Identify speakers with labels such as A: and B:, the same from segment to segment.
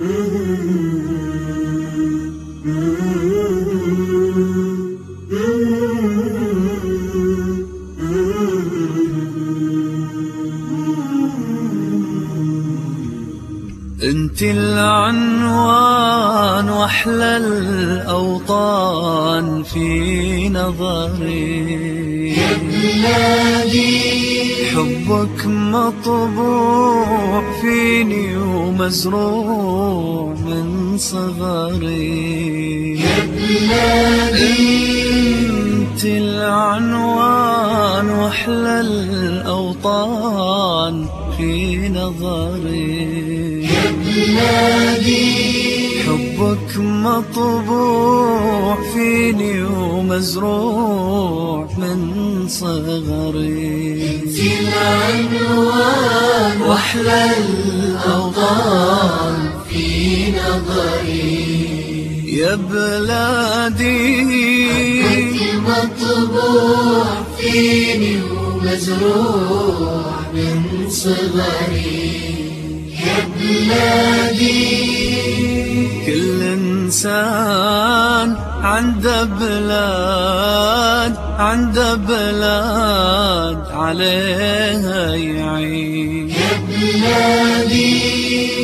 A: انت العنوان واحلى الأوطان في نظري.
B: يا بلادي.
A: حبك مطبوع فيني ومزروع من صغري.
B: يا بلادي
A: انت العنوان وأحلى الأوطان في نظري.
B: يا بلادي
A: حبك مطبوع فيني ومزروع من صغري.
B: في العنوان
A: واحلى
B: الأوطان في نظري.
A: يا بلادي.
B: مطبوع فيني ومزروع من صغري. يا بلادي.
A: كل إنسان عنده بلاد عنده بلاد عليها يعيش.
B: يا بلادي.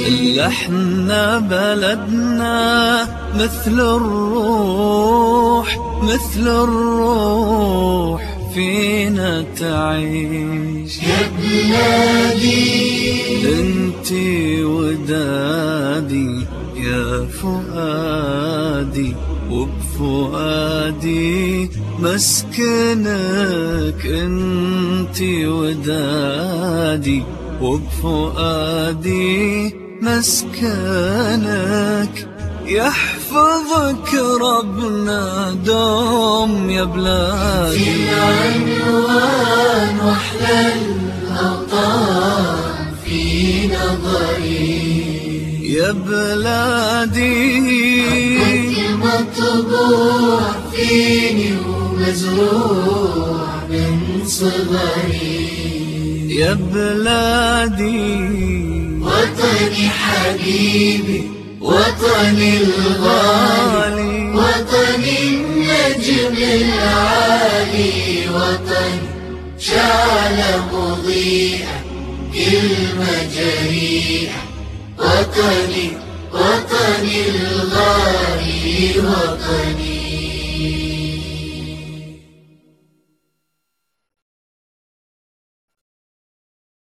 A: إلا إحنا بلدنا مثل الروح مثل الروح. فينا تعيش.
B: يا بلادي.
A: انتي ودادي يا فؤادي وبفؤادي مسكنك انتي ودادي وبفؤادي مسكنك يحفظك ربنا دوم يا بلادي.
B: في العنوان واحلى الأوطان في نظري.
A: يا بلادي.
B: مطبوع فيني ومزروع من صغري.
A: يا بلادي.
B: وطني حبيبي وطني الغالي وطني النجم العالي وطني شعلة مضيئة كلمة جريئة وطني وطني الغالي وطني